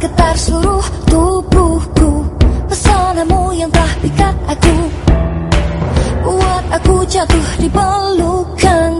bergetar seluruh tubuhku. Pesonamu yang telah pikat aku. Buat aku jatuh di pelukan.